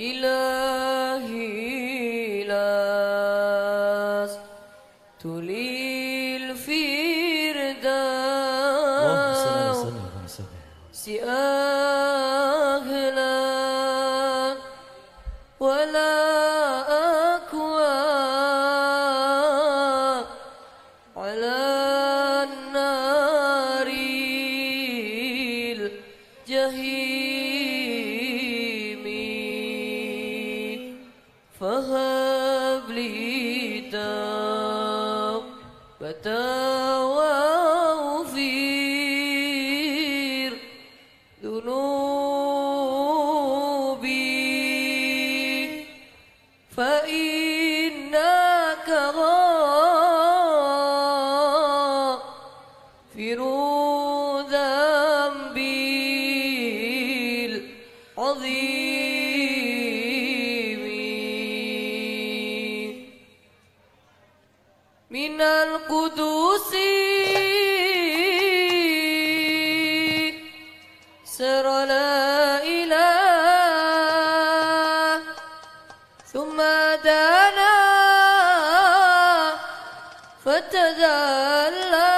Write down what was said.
إلهي لاس تلي اللهم صل على الفردوس سيدنا محمد. si أهلا ولا أكوى على توبة وأغفر ذنوبي. فإنك من القدوس. سر لا إله. ثم دنا فتدلى